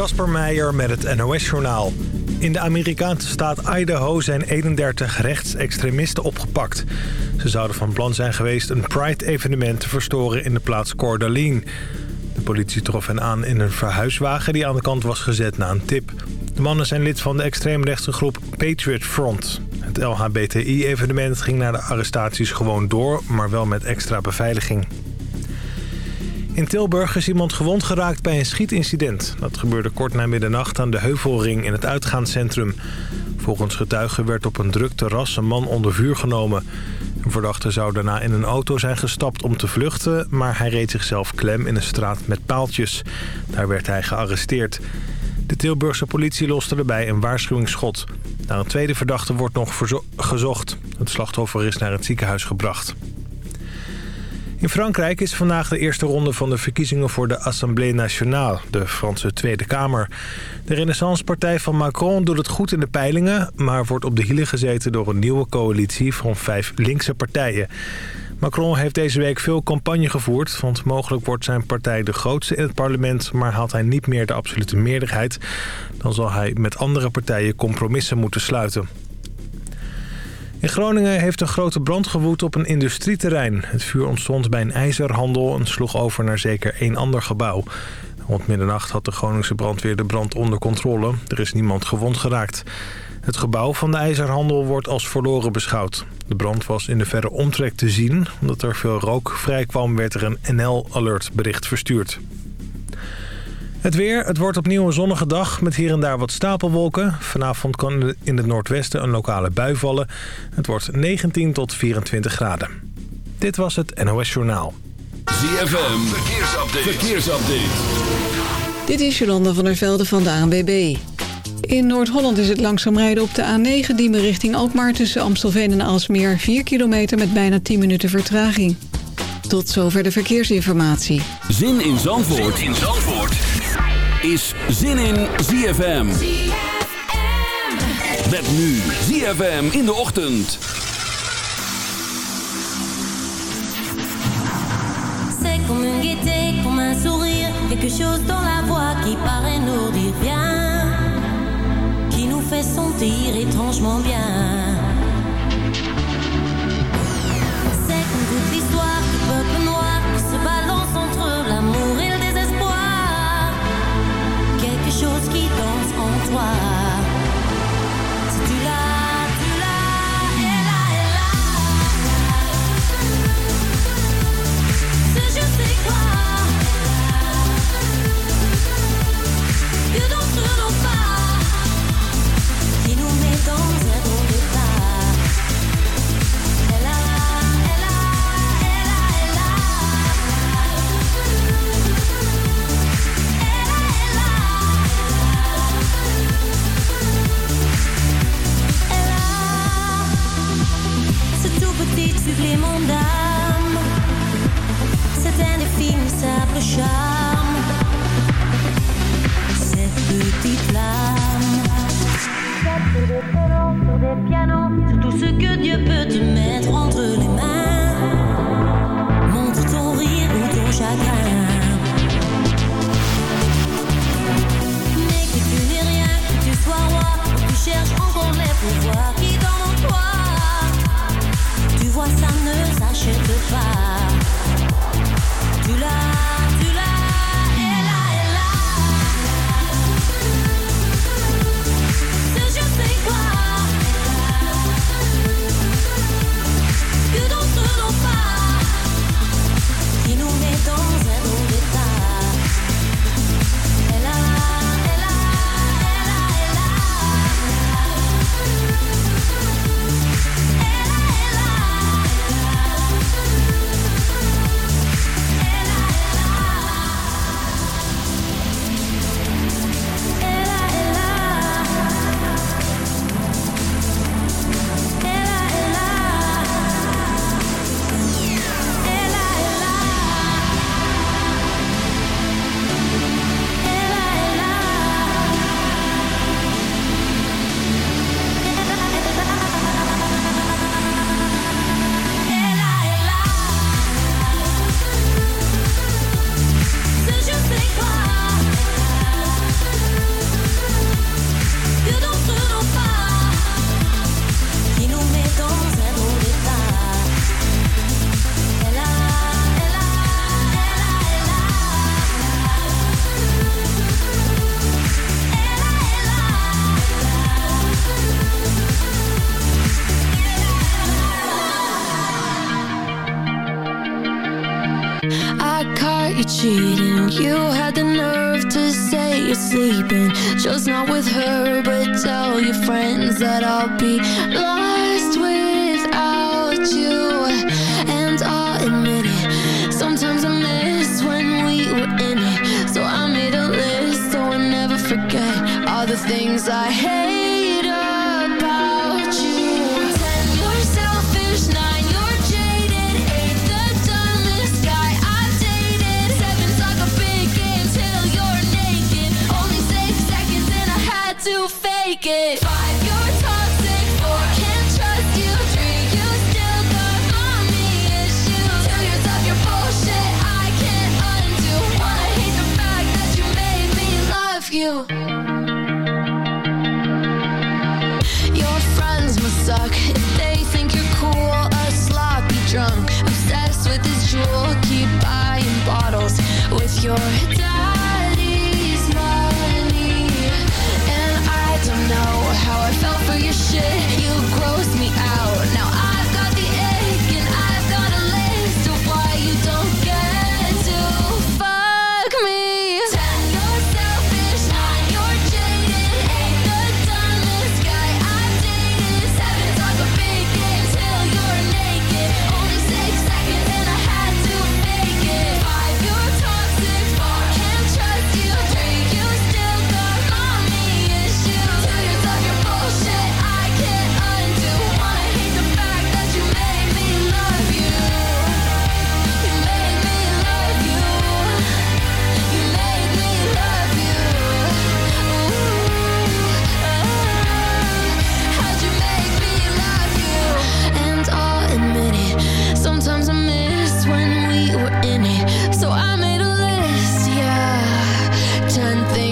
Kasper Meijer met het NOS-journaal. In de Amerikaanse staat Idaho zijn 31 rechtsextremisten opgepakt. Ze zouden van plan zijn geweest een Pride-evenement te verstoren in de plaats Coeur d'Alene. De politie trof hen aan in een verhuiswagen die aan de kant was gezet na een tip. De mannen zijn lid van de extreemrechtse groep Patriot Front. Het LHBTI-evenement ging na de arrestaties gewoon door, maar wel met extra beveiliging. In Tilburg is iemand gewond geraakt bij een schietincident. Dat gebeurde kort na middernacht aan de Heuvelring in het uitgaanscentrum. Volgens getuigen werd op een druk terras een man onder vuur genomen. Een verdachte zou daarna in een auto zijn gestapt om te vluchten... maar hij reed zichzelf klem in een straat met paaltjes. Daar werd hij gearresteerd. De Tilburgse politie loste erbij een waarschuwingsschot. Naar een tweede verdachte wordt nog gezocht. Het slachtoffer is naar het ziekenhuis gebracht. In Frankrijk is vandaag de eerste ronde van de verkiezingen voor de Assemblée Nationale, de Franse Tweede Kamer. De Renaissance-partij van Macron doet het goed in de peilingen, maar wordt op de hielen gezeten door een nieuwe coalitie van vijf linkse partijen. Macron heeft deze week veel campagne gevoerd, want mogelijk wordt zijn partij de grootste in het parlement, maar haalt hij niet meer de absolute meerderheid. Dan zal hij met andere partijen compromissen moeten sluiten. In Groningen heeft een grote brand gewoed op een industrieterrein. Het vuur ontstond bij een ijzerhandel en sloeg over naar zeker één ander gebouw. Rond middernacht had de Groningse brandweer de brand onder controle. Er is niemand gewond geraakt. Het gebouw van de ijzerhandel wordt als verloren beschouwd. De brand was in de verre omtrek te zien. Omdat er veel rook vrijkwam werd er een NL-alert bericht verstuurd. Het weer, het wordt opnieuw een zonnige dag met hier en daar wat stapelwolken. Vanavond kan in het noordwesten een lokale bui vallen. Het wordt 19 tot 24 graden. Dit was het NOS Journaal. ZFM, verkeersupdate. verkeersupdate. Dit is Jolanda van der Velde van de ANWB. In Noord-Holland is het langzaam rijden op de A9 Diemen richting Alkmaar... tussen Amstelveen en Alsmeer 4 kilometer met bijna 10 minuten vertraging. Tot zover de verkeersinformatie. Zin in Zandvoort, zin in Zandvoort is zin in ZFM. Nu ZFM in de ochtend. C'est comme une gaieté, comme un sourire, quelque chose dans la voix qui paraît nous dire bien, qui nous fait sentir étrangement bien. Chose qui danse en toi. Supplément d'âme, cet indéfinissable charme, cette petite flamme. Sur des pianos, tout ce que Dieu peut te mettre entre les mains. Montre ton rire ou ton chagrin. Mais que tu n'es rien, que tu sois roi, que tu cherches encore les pouvoirs said goodbye.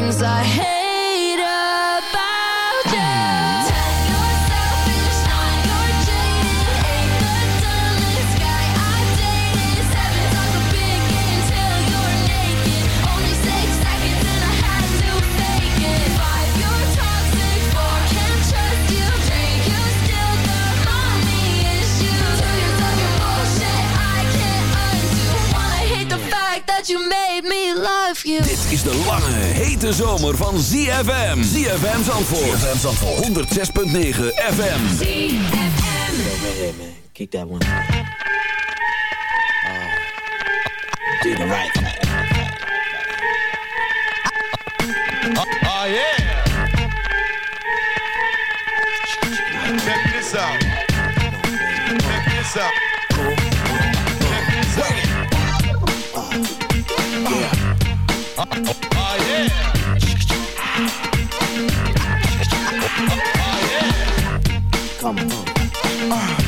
Things I hate is de lange, hete zomer van ZFM. ZFM Zandvoort. ZFM Zandvoort. 106.9 FM. Right here, man. Kick that one. Uh, do the right something. Uh.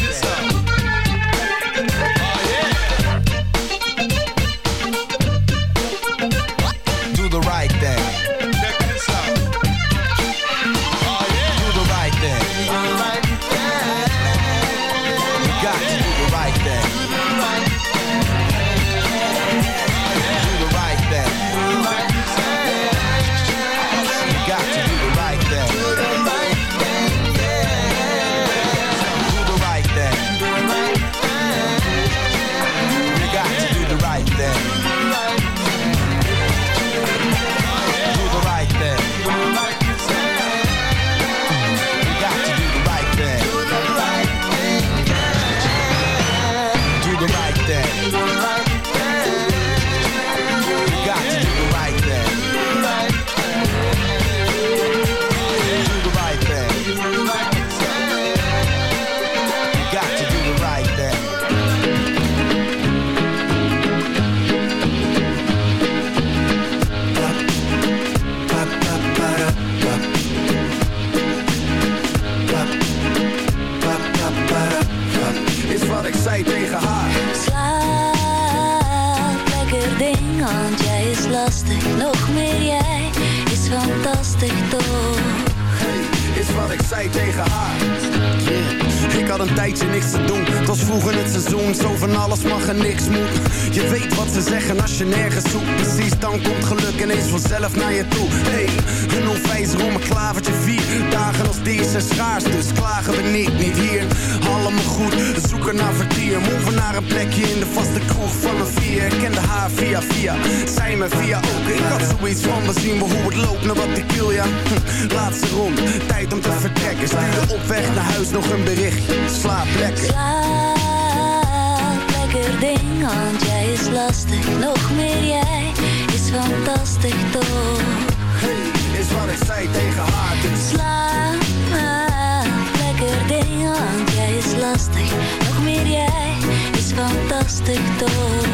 Lastig. Nog meer jij is fantastisch toch?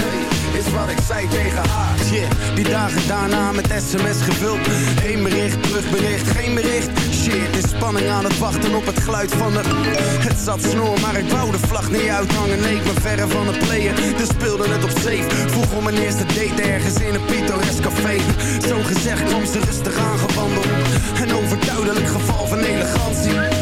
Hey, is wat ik zei tegen haar. Die dagen daarna met sms gevuld. Eén bericht, terugbericht, geen bericht. Shit, is spanning aan het wachten op het geluid van de... Het zat snor, maar ik wou de vlag niet uithangen. Leek me verre van het playen, dus speelde het op safe. Vroeg om mijn eerste date ergens in een pittoresk café. Zo gezegd kwam ze rustig aangewandeld. Een overduidelijk geval van elegantie.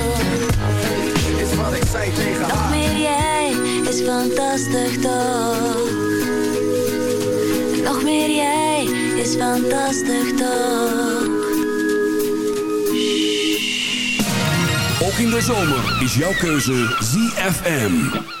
fantastisch toch? Nog meer jij is fantastisch toch? Ook in de zomer is jouw keuze ZFM.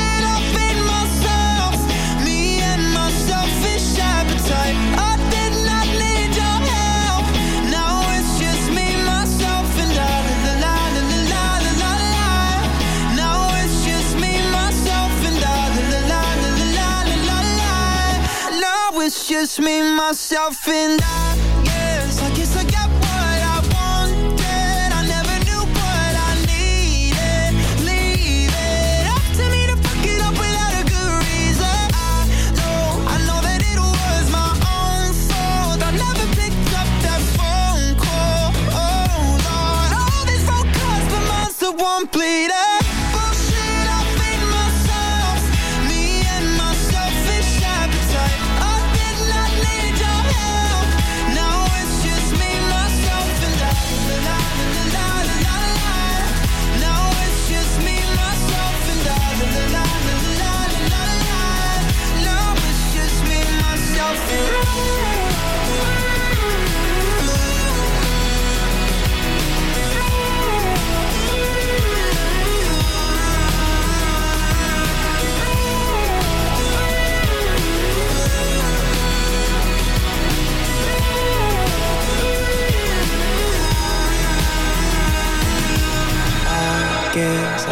just me, myself, and I. Yes, I guess I got what I wanted. I never knew what I needed. Leave it up to me to fuck it up without a good reason. I know, I know that it was my own fault. I never picked up that phone call. Oh Lord, all these phone calls, mine's the one bleeding.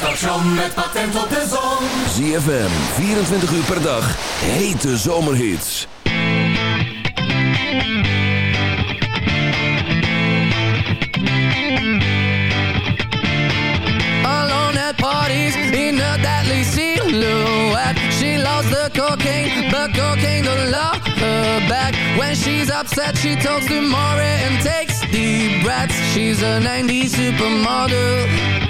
station met patent op de zon. ZFM, 24 uur per dag, hete zomerhits. Alone at parties, in a deadly silhouette. She loves the cocaine, but cocaine don't love her back. When she's upset, she talks to Maury and takes deep breaths. She's a 90s supermodel.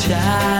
child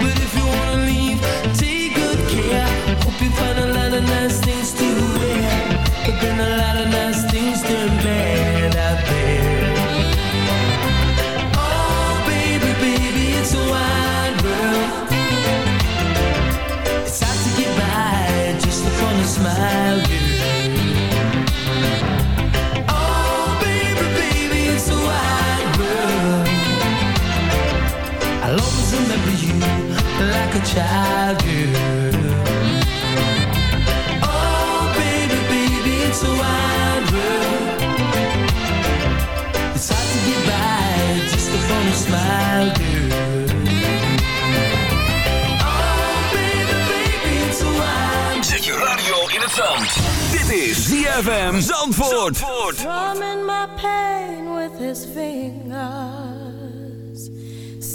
ZFM Zandvoort. Drumming my pain with his fingers,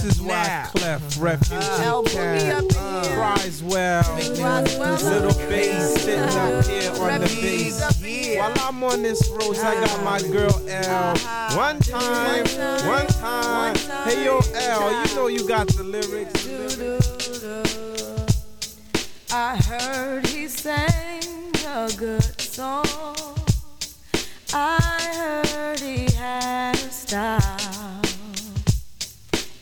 this is why Clef Refugee Camp cries well. Little bass sitting up here on the bass. While I'm on this road, I got uh-huh. my girl L. Uh-huh. One time, one time. Hey yo, L, you know you got the lyrics. I heard he sang a good song. I heard he had a style.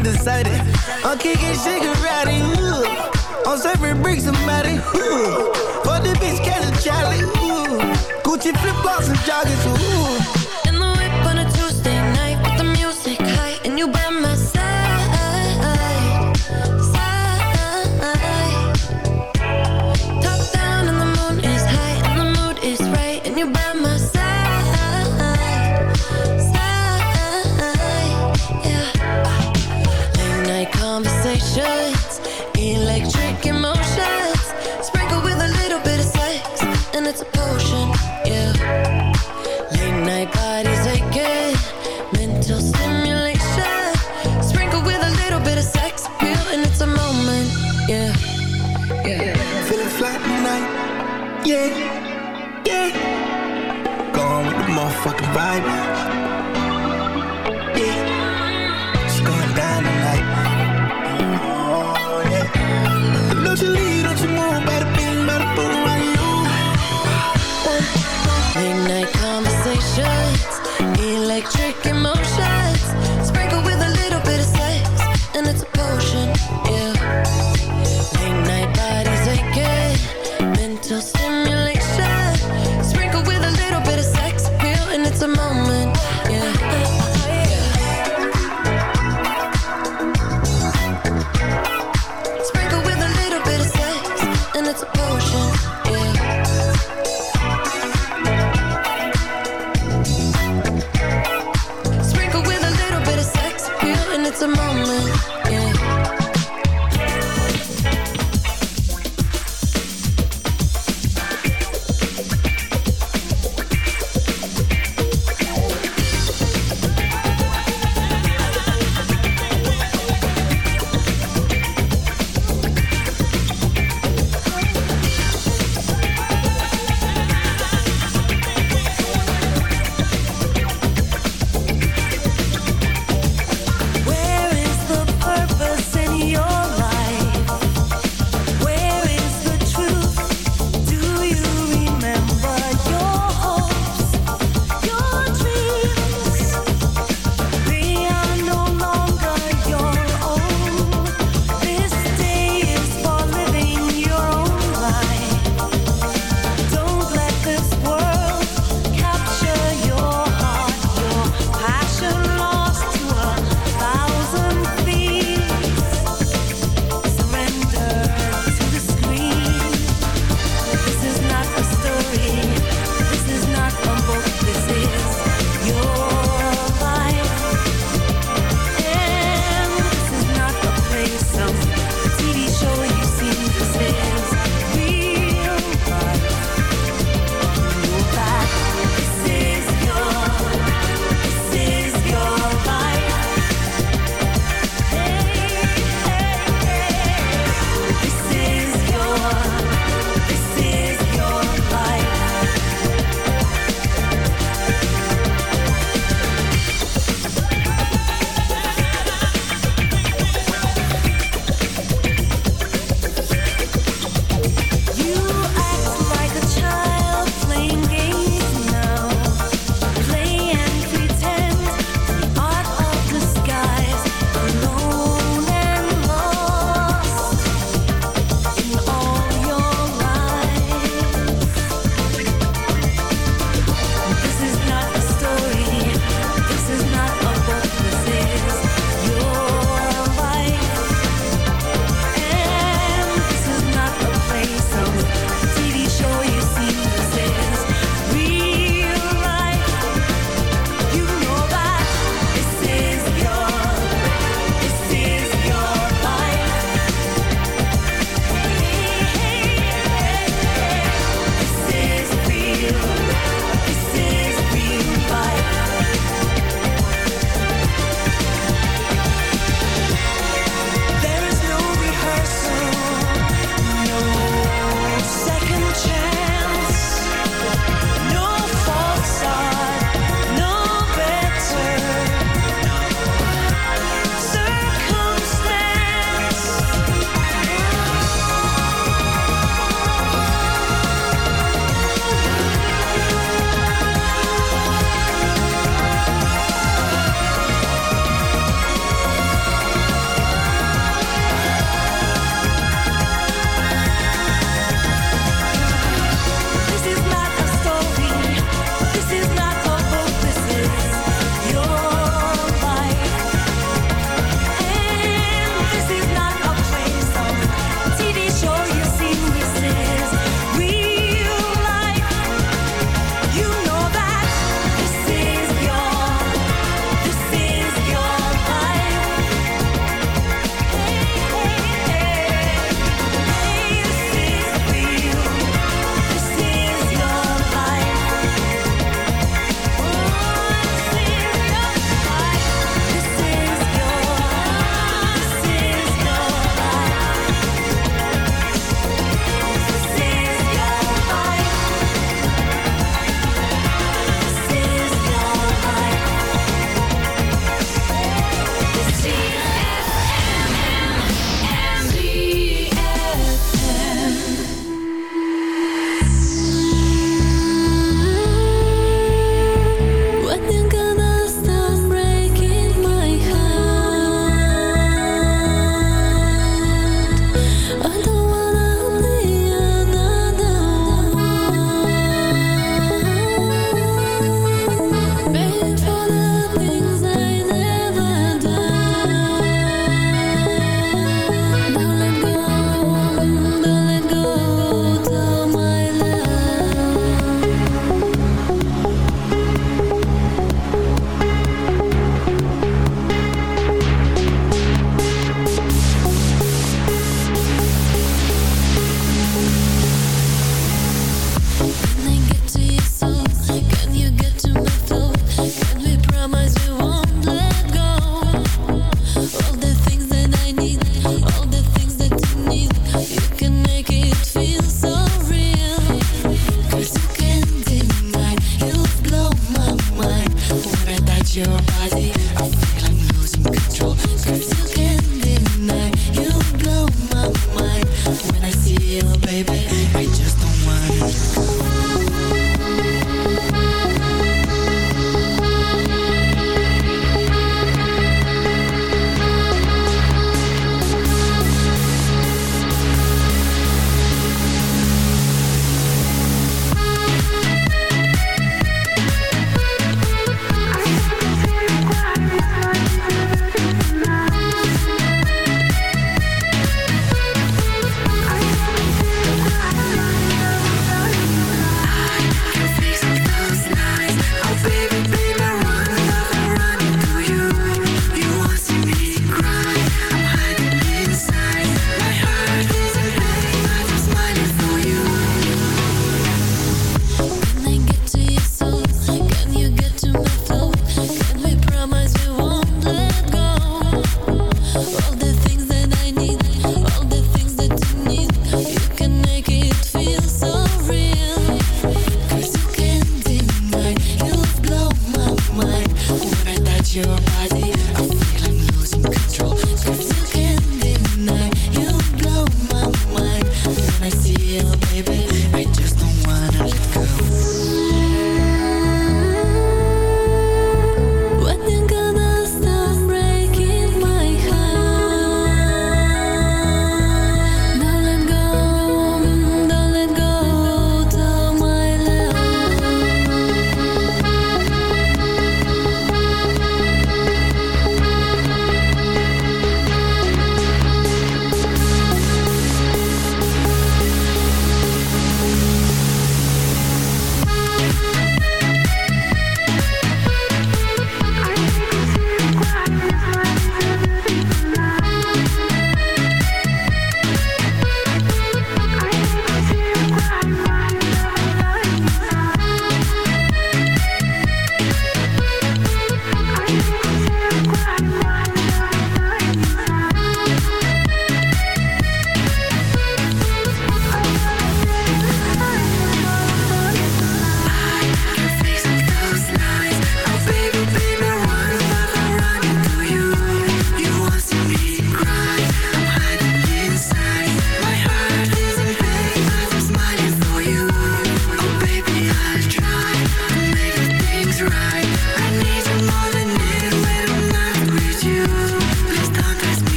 understand should.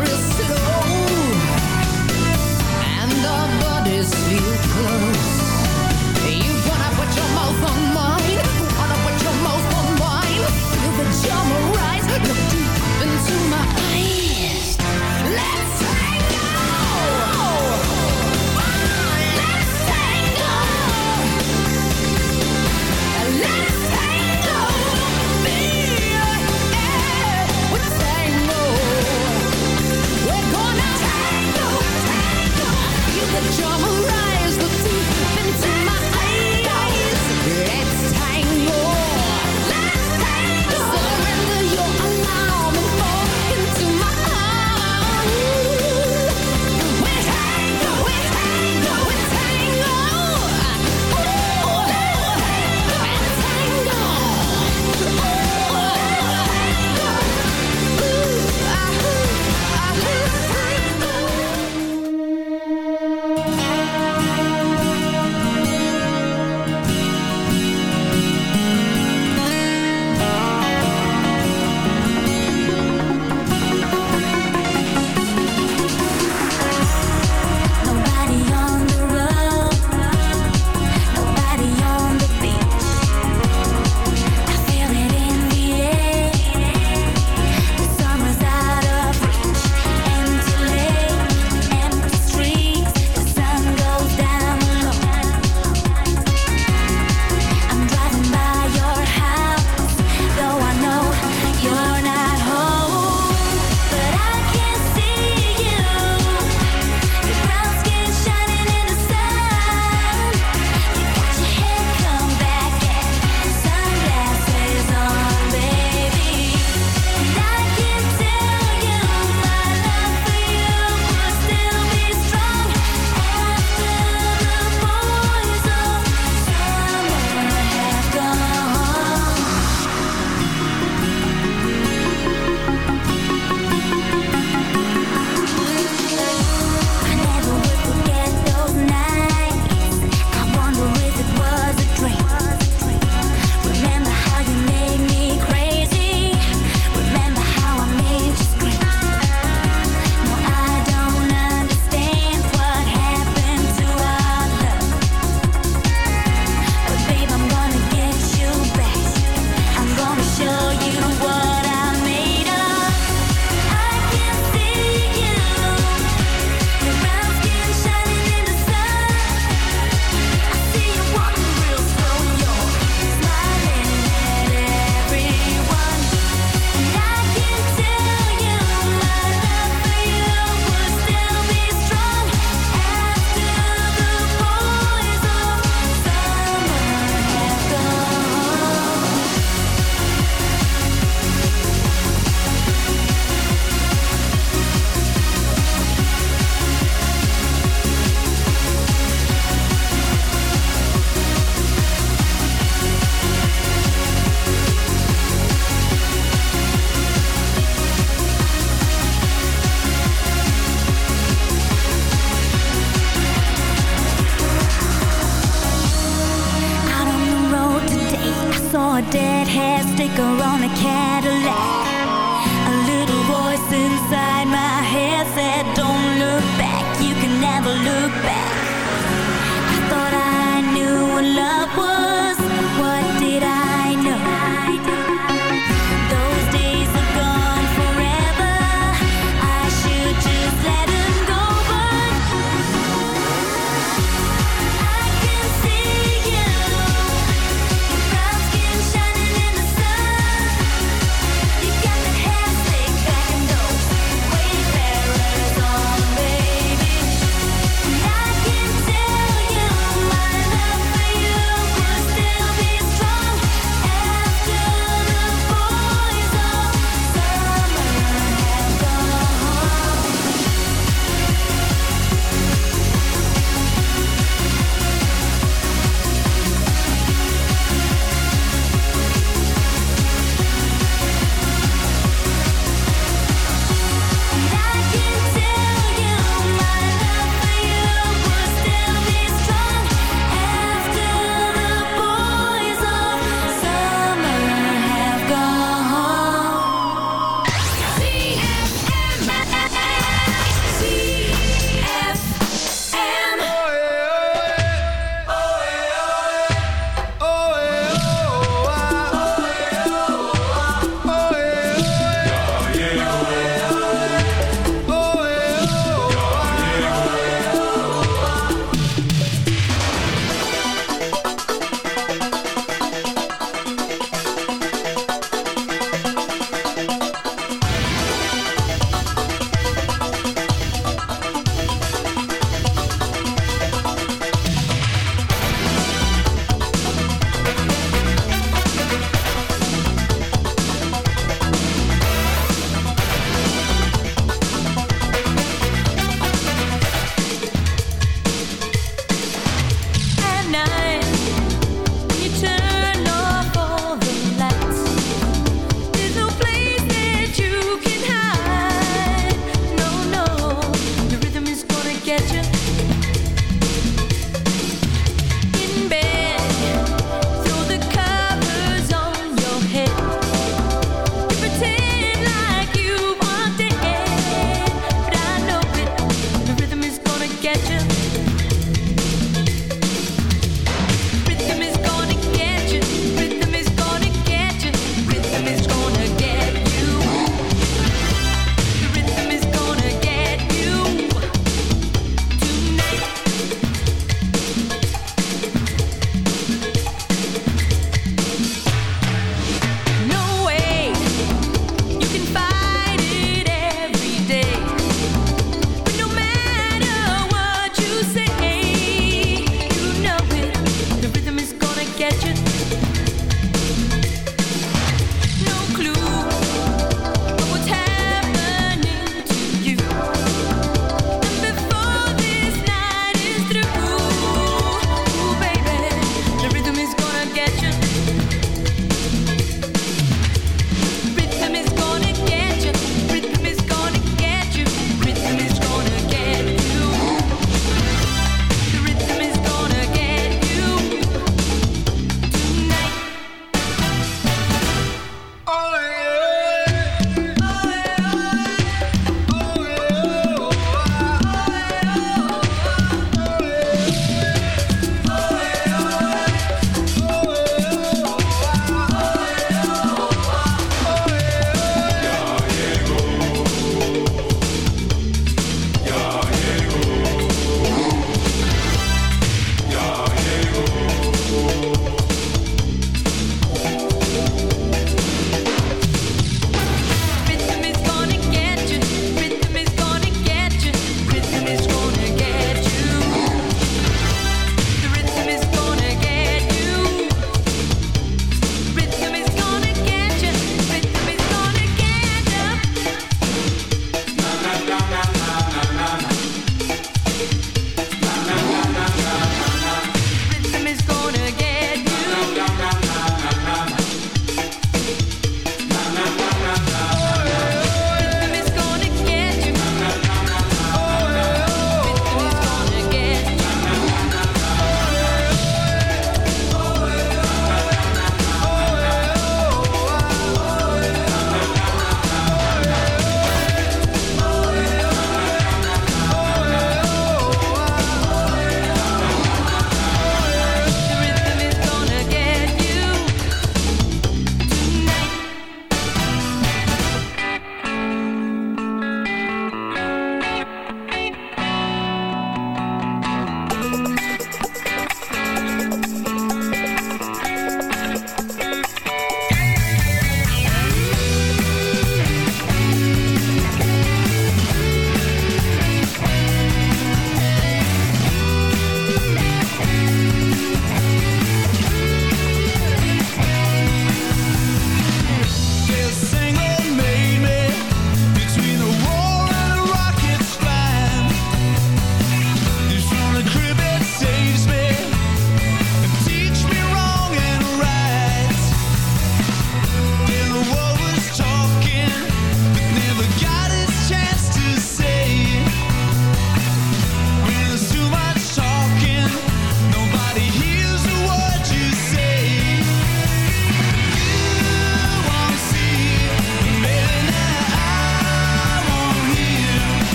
was real